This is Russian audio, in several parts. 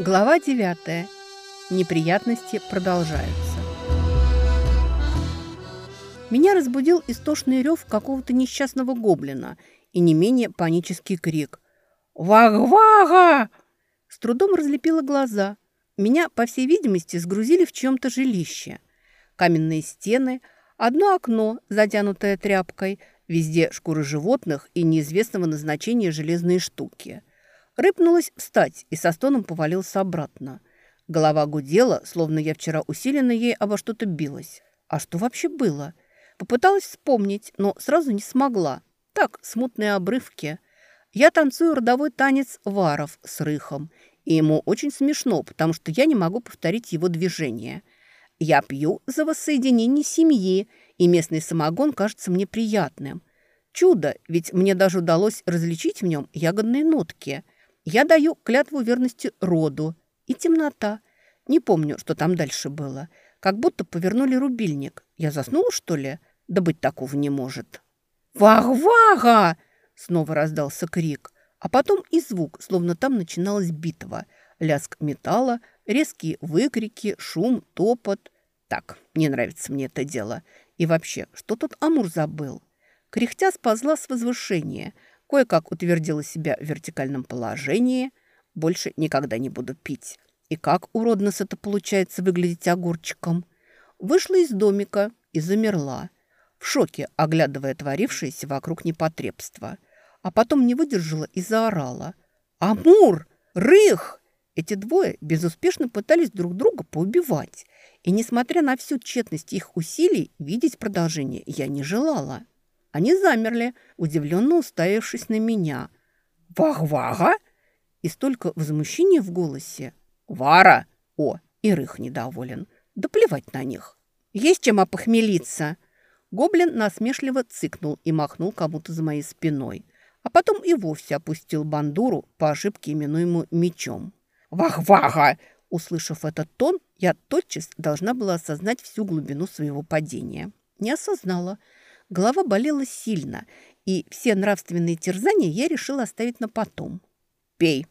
Глава 9. Неприятности продолжаются. Меня разбудил истошный рев какого-то несчастного гоблина и не менее панический крик. «Ваг-вага!» С трудом разлепила глаза. Меня, по всей видимости, сгрузили в чем-то жилище. Каменные стены, одно окно, затянутое тряпкой, везде шкуры животных и неизвестного назначения железные штуки – Рыпнулась встать и со стоном повалился обратно. Голова гудела, словно я вчера усиленно ей обо что-то билась. А что вообще было? Попыталась вспомнить, но сразу не смогла. Так, смутные обрывки. Я танцую родовой танец варов с рыхом. И ему очень смешно, потому что я не могу повторить его движение. Я пью за воссоединение семьи, и местный самогон кажется мне приятным. Чудо, ведь мне даже удалось различить в нем ягодные нотки – я даю клятву верности роду. И темнота. Не помню, что там дальше было. Как будто повернули рубильник. Я заснула, что ли? Да быть такого не может. «Вах-вага!» Снова раздался крик. А потом и звук, словно там начиналась битва. Лязг металла, резкие выкрики, шум, топот. Так, не нравится мне это дело. И вообще, что тут Амур забыл? Кряхтя сползла с возвышения – Кое-как утвердила себя в вертикальном положении. Больше никогда не буду пить. И как уродно с это получается выглядеть огурчиком. Вышла из домика и замерла. В шоке, оглядывая творившееся вокруг непотребство. А потом не выдержала и заорала. «Амур! Рых!» Эти двое безуспешно пытались друг друга поубивать. И, несмотря на всю тщетность их усилий, видеть продолжение я не желала. Они замерли, удивленно уставившись на меня. «Вах-вага!» И столько возмущения в голосе. «Вара!» О, и Рых недоволен. Да плевать на них. Есть чем опохмелиться. Гоблин насмешливо цыкнул и махнул кому-то за моей спиной. А потом и вовсе опустил бандуру, по ошибке именуемую мечом. «Вах-вага!» Услышав этот тон, я тотчас должна была осознать всю глубину своего падения. Не осознала – Голова болела сильно, и все нравственные терзания я решила оставить на потом. «Пей».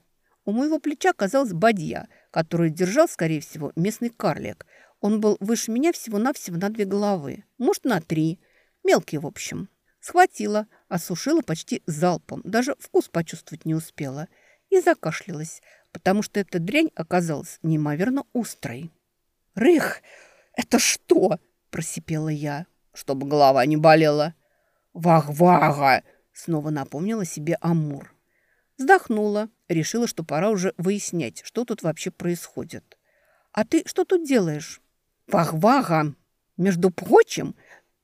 У моего плеча оказалась бадья, которую держал, скорее всего, местный карлик. Он был выше меня всего-навсего на две головы, может, на три. Мелкий, в общем. Схватила, осушила почти залпом, даже вкус почувствовать не успела. И закашлялась, потому что эта дрянь оказалась неимоверно острой. «Рых, это что?» – просипела я чтобы голова не болела. «Вах-вага!» — снова напомнила себе Амур. Вздохнула, решила, что пора уже выяснять, что тут вообще происходит. «А ты что тут делаешь?» «Вах-вага! Между прочим,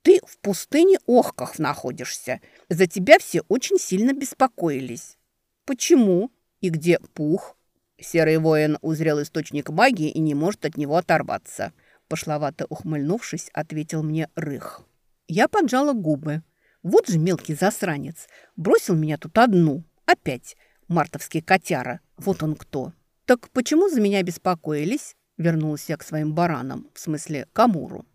ты в пустыне Охках находишься. За тебя все очень сильно беспокоились». «Почему? И где Пух?» Серый воин узрел источник магии и не может от него оторваться – Пошловато ухмыльнувшись, ответил мне Рых. Я поджала губы. Вот же мелкий засранец. Бросил меня тут одну. Опять. Мартовский котяра. Вот он кто. Так почему за меня беспокоились? Вернулась я к своим баранам. В смысле, к Амуру.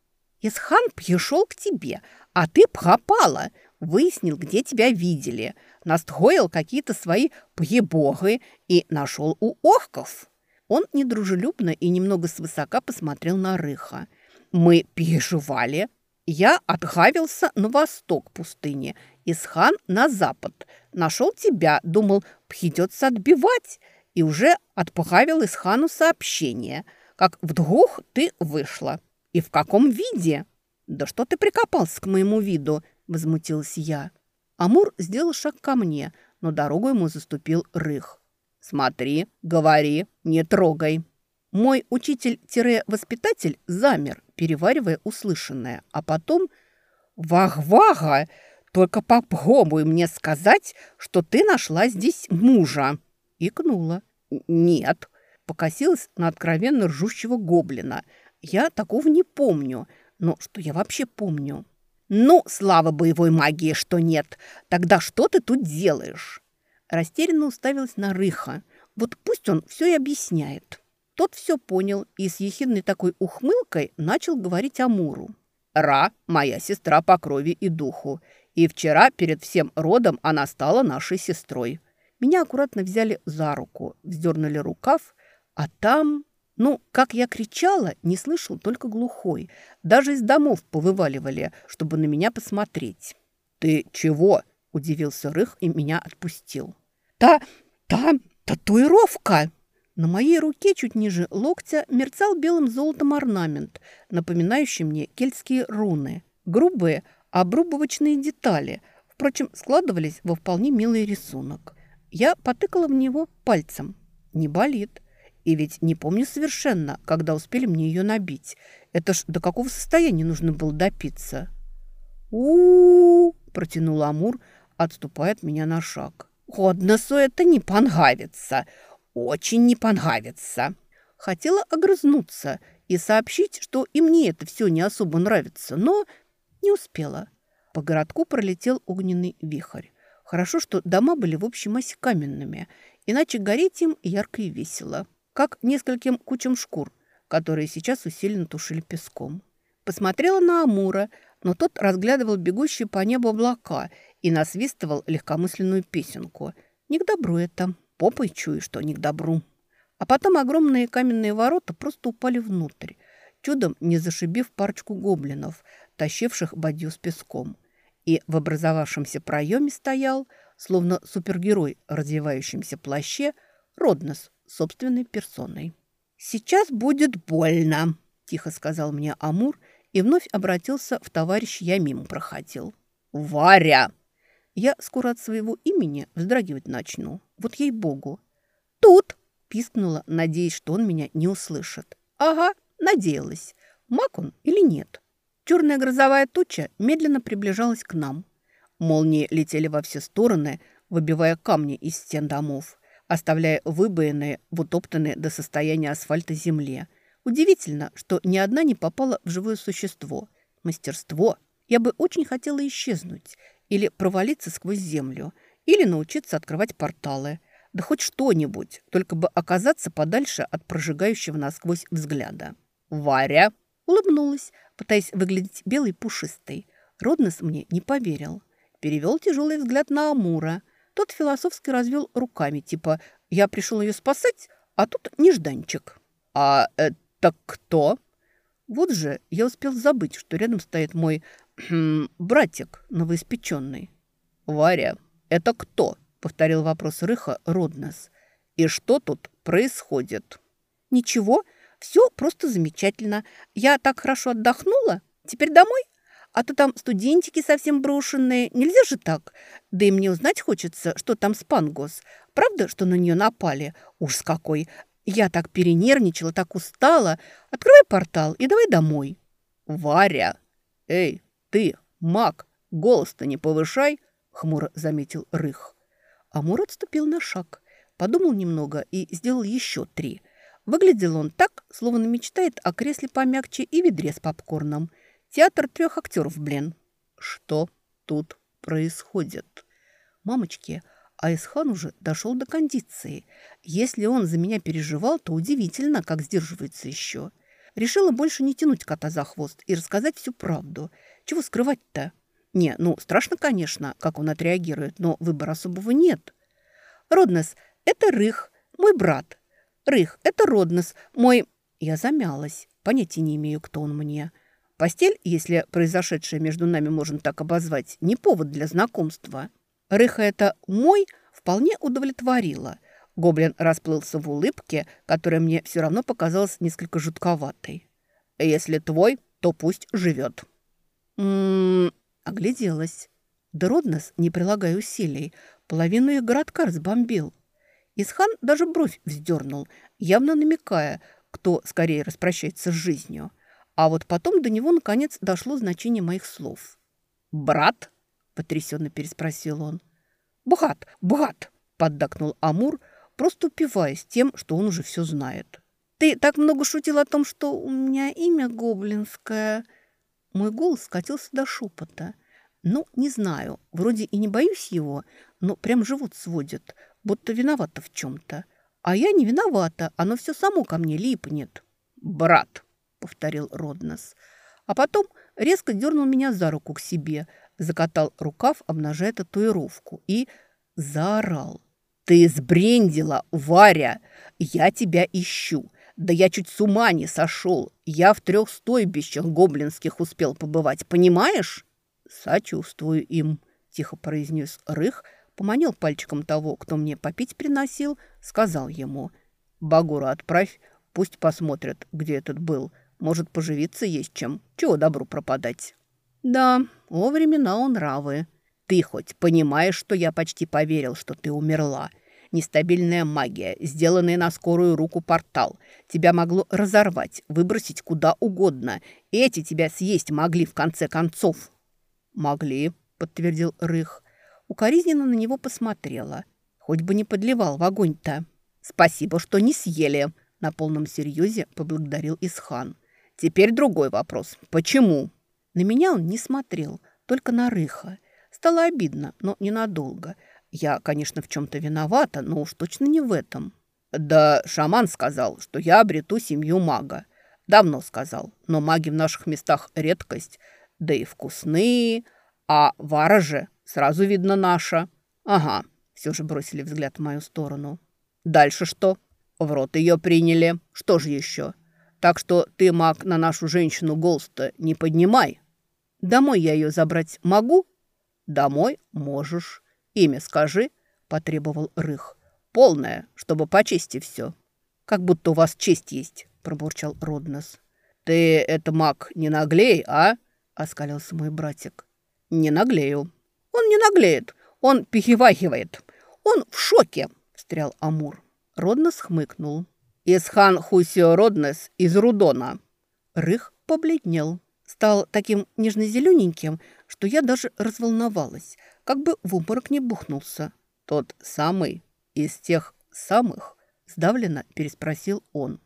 Исхан пришел к тебе, а ты пропала. Выяснил, где тебя видели. Настроил какие-то свои пьебогы и нашел у орков. Он недружелюбно и немного свысока посмотрел на Рыха. «Мы переживали. Я отгавился на восток пустыни, Исхан на запад. Нашел тебя, думал, придется отбивать, и уже отправил Исхану сообщение, как вдруг ты вышла. И в каком виде?» «Да что ты прикопался к моему виду?» – возмутилась я. Амур сделал шаг ко мне, но дорогу ему заступил Рых. «Смотри, говори, не трогай». Мой учитель-воспитатель замер, переваривая услышанное, а потом «Вах-вага! Только попробуй мне сказать, что ты нашла здесь мужа!» Икнула. «Нет!» Покосилась на откровенно ржущего гоблина. «Я такого не помню. Но что я вообще помню?» «Ну, слава боевой магии, что нет! Тогда что ты тут делаешь?» Растерянно уставилась на Рыха. Вот пусть он все и объясняет. Тот все понял и с ехидной такой ухмылкой начал говорить Амуру. «Ра – моя сестра по крови и духу. И вчера перед всем родом она стала нашей сестрой. Меня аккуратно взяли за руку, вздернули рукав, А там... Ну, как я кричала, не слышал только глухой. Даже из домов повываливали, чтобы на меня посмотреть. «Ты чего?» – удивился Рых и меня отпустил. «Та... та... татуировка!» На моей руке чуть ниже локтя мерцал белым золотом орнамент, напоминающий мне кельтские руны. Грубые, обрубовочные детали, впрочем, складывались во вполне милый рисунок. Я потыкала в него пальцем. Не болит. И ведь не помню совершенно, когда успели мне ее набить. Это ж до какого состояния нужно было допиться? у, -у, -у протянул Амур, отступая от меня на шаг. «Годносу это не понравится, очень не понравится». Хотела огрызнуться и сообщить, что и мне это все не особо нравится, но не успела. По городку пролетел огненный вихрь. Хорошо, что дома были в общей массе каменными, иначе гореть им ярко и весело как нескольким кучам шкур, которые сейчас усиленно тушили песком. Посмотрела на Амура, но тот разглядывал бегущие по небу облака и насвистывал легкомысленную песенку. Не к добру это, попой чую, что не к добру. А потом огромные каменные ворота просто упали внутрь, чудом не зашибив парочку гоблинов, тащивших бадью с песком. И в образовавшемся проеме стоял, словно супергерой в развивающемся плаще, Роднос собственной персоной. «Сейчас будет больно», – тихо сказал мне Амур и вновь обратился в товарищ я мимо проходил. «Варя!» Я скоро от своего имени вздрагивать начну. Вот ей-богу. «Тут!» – пискнула, надеясь, что он меня не услышит. «Ага, надеялась. Маг он или нет?» Черная грозовая туча медленно приближалась к нам. Молнии летели во все стороны, выбивая камни из стен домов оставляя выбоины в до состояния асфальта земле. Удивительно, что ни одна не попала в живое существо. Мастерство. Я бы очень хотела исчезнуть или провалиться сквозь землю, или научиться открывать порталы. Да хоть что-нибудь, только бы оказаться подальше от прожигающего насквозь взгляда. «Варя!» Улыбнулась, пытаясь выглядеть белой пушистой. Роднос мне не поверил. Перевел тяжелый взгляд на Амура – тот философски развел руками, типа «я пришел ее спасать, а тут нежданчик». «А это кто?» Вот же я успел забыть, что рядом стоит мой хм, братик новоиспеченный. «Варя, это кто?» — повторил вопрос Рыха Роднес. «И что тут происходит?» «Ничего, все просто замечательно. Я так хорошо отдохнула. Теперь домой?» А то там студентики совсем брошенные. Нельзя же так. Да и мне узнать хочется, что там с Пангос. Правда, что на нее напали? Ужас какой. Я так перенервничала, так устала. Открывай портал и давай домой. Варя! Эй, ты, маг, голос-то не повышай, хмуро заметил Рых. Амур отступил на шаг, подумал немного и сделал еще три. Выглядел он так, словно мечтает о кресле помягче и ведре с попкорном – Театр трех актеров, блин. Что тут происходит? Мамочки, Айсхан уже дошел до кондиции. Если он за меня переживал, то удивительно, как сдерживается еще. Решила больше не тянуть кота за хвост и рассказать всю правду. Чего скрывать-то? Не, ну, страшно, конечно, как он отреагирует, но выбора особого нет. Роднес, это Рых, мой брат. Рых, это Роднес, мой... Я замялась. Понятия не имею, кто он мне. Постель, если произошедшее между нами можно так обозвать, не повод для знакомства. Рыха это «мой» вполне удовлетворила. Гоблин расплылся в улыбке, которая мне все равно показалась несколько жутковатой. «Если твой, то пусть живет». «М-м-м», огляделась. Дороднос, не прилагая усилий, половину их городка разбомбил. Исхан даже бровь вздернул, явно намекая, кто скорее распрощается с жизнью – а вот потом до него, наконец, дошло значение моих слов. «Брат?» – потрясенно переспросил он. «Бхат! Бхат!» – поддакнул Амур, просто упиваясь тем, что он уже все знает. «Ты так много шутил о том, что у меня имя гоблинское!» Мой голос скатился до шепота. «Ну, не знаю, вроде и не боюсь его, но прям живот сводит, будто виновата в чем-то. А я не виновата, оно все само ко мне липнет». «Брат!» повторил Роднос. А потом резко дернул меня за руку к себе, закатал рукав, обнажая татуировку, и заорал. «Ты сбрендила, Варя! Я тебя ищу. Да я чуть с ума не сошел. Я в трех стойбищах гоблинских успел побывать, понимаешь?» «Сочувствую им», – тихо произнес Рых, поманил пальчиком того, кто мне попить приносил, сказал ему. «Багура отправь, пусть посмотрят, где этот был. Может, поживиться есть чем. Чего добру пропадать?» «Да, о времена он нравы. Ты хоть понимаешь, что я почти поверил, что ты умерла?» Нестабильная магия, сделанный на скорую руку портал. Тебя могло разорвать, выбросить куда угодно. Эти тебя съесть могли в конце концов. «Могли», — подтвердил Рых. Укоризненно на него посмотрела. Хоть бы не подливал в огонь-то. «Спасибо, что не съели», — на полном серьезе поблагодарил Исхан. «Теперь другой вопрос. Почему?» На меня он не смотрел, только на Рыха. Стало обидно, но ненадолго. Я, конечно, в чем-то виновата, но уж точно не в этом. Да шаман сказал, что я обрету семью мага. Давно сказал, но маги в наших местах редкость, да и вкусные. А вара же сразу видно наша. Ага, все же бросили взгляд в мою сторону. Дальше что? В рот ее приняли. Что же еще? Так что ты, маг, на нашу женщину голос-то не поднимай. Домой я ее забрать могу? Домой можешь. «Имя скажи», – потребовал Рых. «Полное, чтобы по чести все». «Как будто у вас честь есть», – пробурчал Роднос. «Ты это, маг, не наглей, а?» – оскалился мой братик. «Не наглею». «Он не наглеет, он пихивахивает. Он в шоке», – встрял Амур. Роднос хмыкнул. «Исхан Хусио Роднес из Рудона». Рых побледнел. Стал таким нежно-зелененьким, что я даже разволновалась – как бы в обморок не бухнулся. «Тот самый из тех самых?» – сдавленно переспросил он.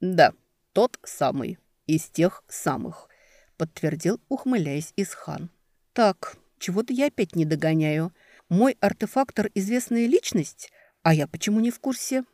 «Да, тот самый из тех самых», – подтвердил, ухмыляясь Исхан. «Так, чего-то я опять не догоняю. Мой артефактор – известная личность, а я почему не в курсе?»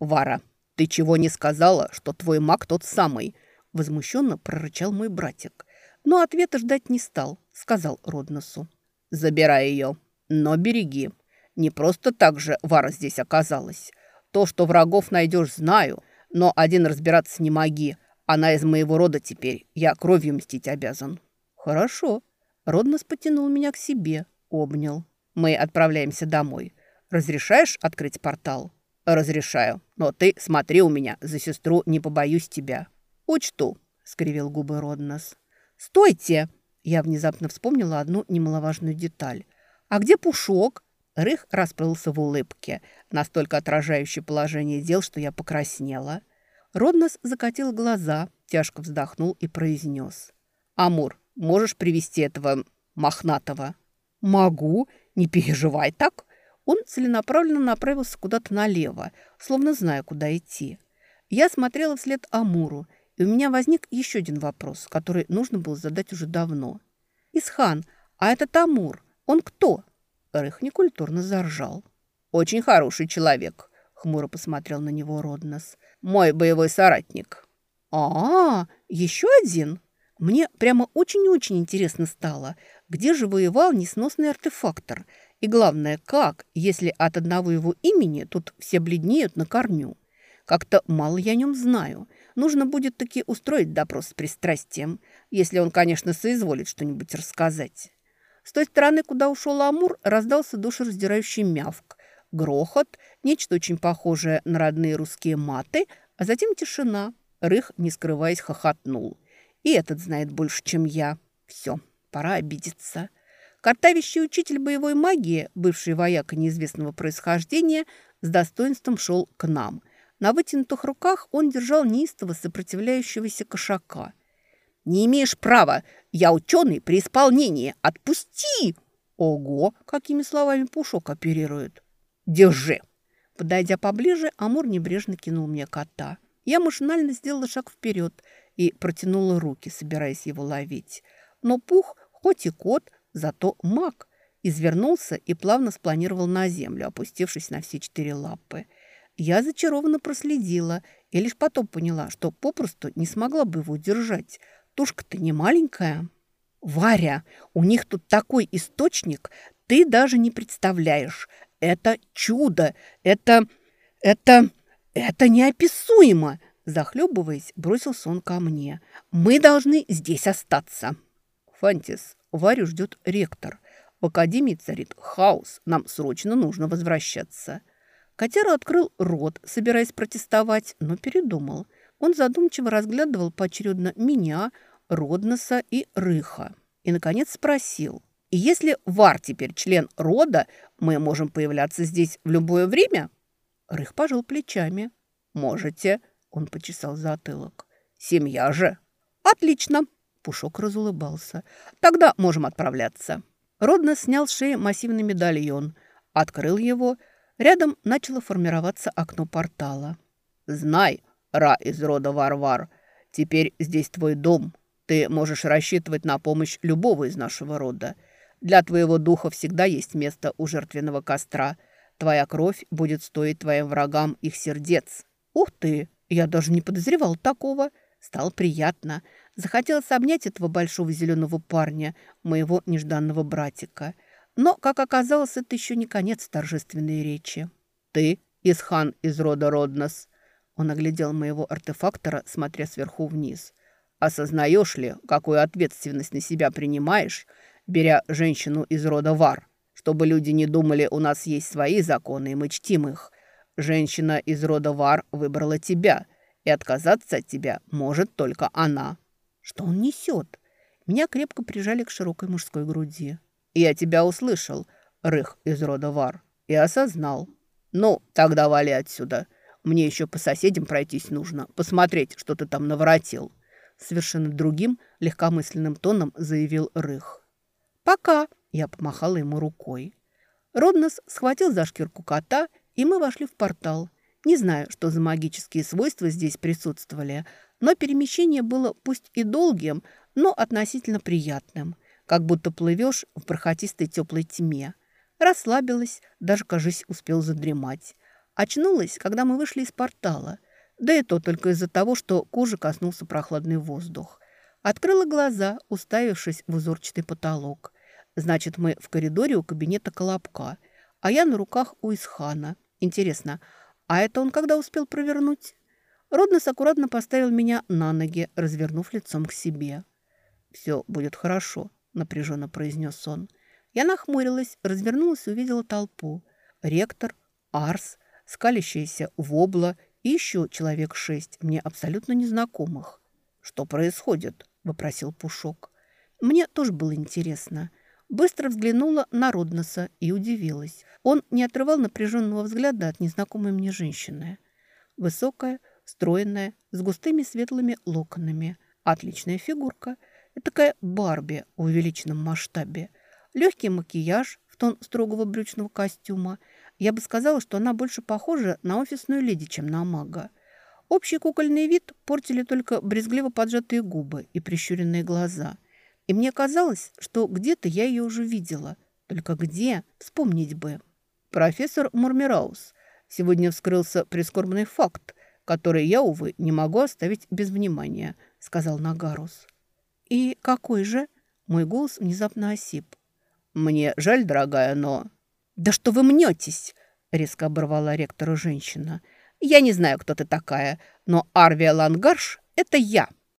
«Вара, ты чего не сказала, что твой маг тот самый?» – возмущенно прорычал мой братик. Но ответа ждать не стал, сказал Родносу. Забирай ее, но береги. Не просто так же Вара здесь оказалась. То, что врагов найдешь, знаю, но один разбираться не моги. Она из моего рода теперь. Я кровью мстить обязан». «Хорошо». Роднос потянул меня к себе, обнял. «Мы отправляемся домой. Разрешаешь открыть портал?» «Разрешаю. Но ты смотри у меня, за сестру не побоюсь тебя». «Учту», — скривил губы Роднос. «Стойте!» Я внезапно вспомнила одну немаловажную деталь. «А где Пушок?» Рых расплылся в улыбке, настолько отражающее положение дел, что я покраснела. Роднос закатил глаза, тяжко вздохнул и произнес. «Амур, можешь привести этого мохнатого?» «Могу, не переживай так». Он целенаправленно направился куда-то налево, словно зная, куда идти. Я смотрела вслед Амуру и у меня возник еще один вопрос, который нужно было задать уже давно. «Исхан, а это Тамур, он кто?» Рых некультурно заржал. «Очень хороший человек», — хмуро посмотрел на него Роднос. «Мой боевой соратник». «А, -а еще один?» Мне прямо очень-очень интересно стало, где же воевал несносный артефактор. И главное, как, если от одного его имени тут все бледнеют на корню. Как-то мало я о нем знаю. Нужно будет таки устроить допрос с пристрастием, если он, конечно, соизволит что-нибудь рассказать. С той стороны, куда ушел Амур, раздался душераздирающий мявк, грохот, нечто очень похожее на родные русские маты, а затем тишина. Рых, не скрываясь, хохотнул. И этот знает больше, чем я. Все, пора обидеться. Картавящий учитель боевой магии, бывший вояка неизвестного происхождения, с достоинством шел к нам – на вытянутых руках он держал неистово сопротивляющегося кошака. «Не имеешь права! Я ученый при исполнении! Отпусти!» «Ого!» – какими словами Пушок оперирует. «Держи!» Подойдя поближе, Амур небрежно кинул мне кота. Я машинально сделала шаг вперед и протянула руки, собираясь его ловить. Но Пух, хоть и кот, зато маг, извернулся и плавно спланировал на землю, опустившись на все четыре лапы. Я зачарованно проследила и лишь потом поняла, что попросту не смогла бы его удержать. Тушка-то не маленькая. «Варя, у них тут такой источник, ты даже не представляешь. это чудо! Это... это... это неописуемо!» Захлебываясь, бросился он ко мне. «Мы должны здесь остаться!» «Фантис, Варю ждет ректор. В академии царит хаос. Нам срочно нужно возвращаться». Котяра открыл рот, собираясь протестовать, но передумал. Он задумчиво разглядывал поочередно меня, Родноса и Рыха. И, наконец, спросил. «И если Вар теперь член рода, мы можем появляться здесь в любое время?» Рых пожал плечами. «Можете», — он почесал затылок. «Семья же». «Отлично», — Пушок разулыбался. «Тогда можем отправляться». Роднос снял с шеи массивный медальон, открыл его — Рядом начало формироваться окно портала. «Знай, Ра из рода Варвар, теперь здесь твой дом. Ты можешь рассчитывать на помощь любого из нашего рода. Для твоего духа всегда есть место у жертвенного костра. Твоя кровь будет стоить твоим врагам их сердец». «Ух ты! Я даже не подозревал такого!» Стало приятно. Захотелось обнять этого большого зеленого парня, моего нежданного братика – но, как оказалось, это еще не конец торжественной речи. «Ты, Исхан из рода Роднос», — он оглядел моего артефактора, смотря сверху вниз. «Осознаешь ли, какую ответственность на себя принимаешь, беря женщину из рода Вар? Чтобы люди не думали, у нас есть свои законы, и мы чтим их. Женщина из рода Вар выбрала тебя, и отказаться от тебя может только она». «Что он несет?» Меня крепко прижали к широкой мужской груди. Я тебя услышал, рых из рода Вар, и осознал. Ну, тогда вали отсюда. Мне еще по соседям пройтись нужно, посмотреть, что ты там наворотил. Совершенно другим, легкомысленным тоном заявил Рых. «Пока!» – я помахала ему рукой. Роднос схватил за шкирку кота, и мы вошли в портал. Не знаю, что за магические свойства здесь присутствовали, но перемещение было пусть и долгим, но относительно приятным – как будто плывешь в бархатистой теплой тьме. Расслабилась, даже, кажись, успел задремать. Очнулась, когда мы вышли из портала. Да и то только из-за того, что кожи коснулся прохладный воздух. Открыла глаза, уставившись в узорчатый потолок. Значит, мы в коридоре у кабинета Колобка, а я на руках у Исхана. Интересно, а это он когда успел провернуть? Роднос аккуратно поставил меня на ноги, развернув лицом к себе. «Все будет хорошо», напряженно произнес он. Я нахмурилась, развернулась и увидела толпу. Ректор, Арс, скалящаяся Вобла и еще человек шесть, мне абсолютно незнакомых. «Что происходит?» – вопросил Пушок. Мне тоже было интересно. Быстро взглянула на Родноса и удивилась. Он не отрывал напряженного взгляда от незнакомой мне женщины. Высокая, стройная, с густыми светлыми локонами. Отличная фигурка – такая Барби в увеличенном масштабе. Легкий макияж в тон строгого брючного костюма. Я бы сказала, что она больше похожа на офисную леди, чем на мага. Общий кукольный вид портили только брезгливо поджатые губы и прищуренные глаза. И мне казалось, что где-то я ее уже видела. Только где? Вспомнить бы. Профессор Мурмираус. Сегодня вскрылся прискорбный факт, который я, увы, не могу оставить без внимания, сказал Нагарус. «И какой же?» Мой голос внезапно осип. «Мне жаль, дорогая, но...» «Да что вы мнетесь?» резко оборвала ректора женщина. «Я не знаю, кто ты такая, но Арвия Лангарш – это я!»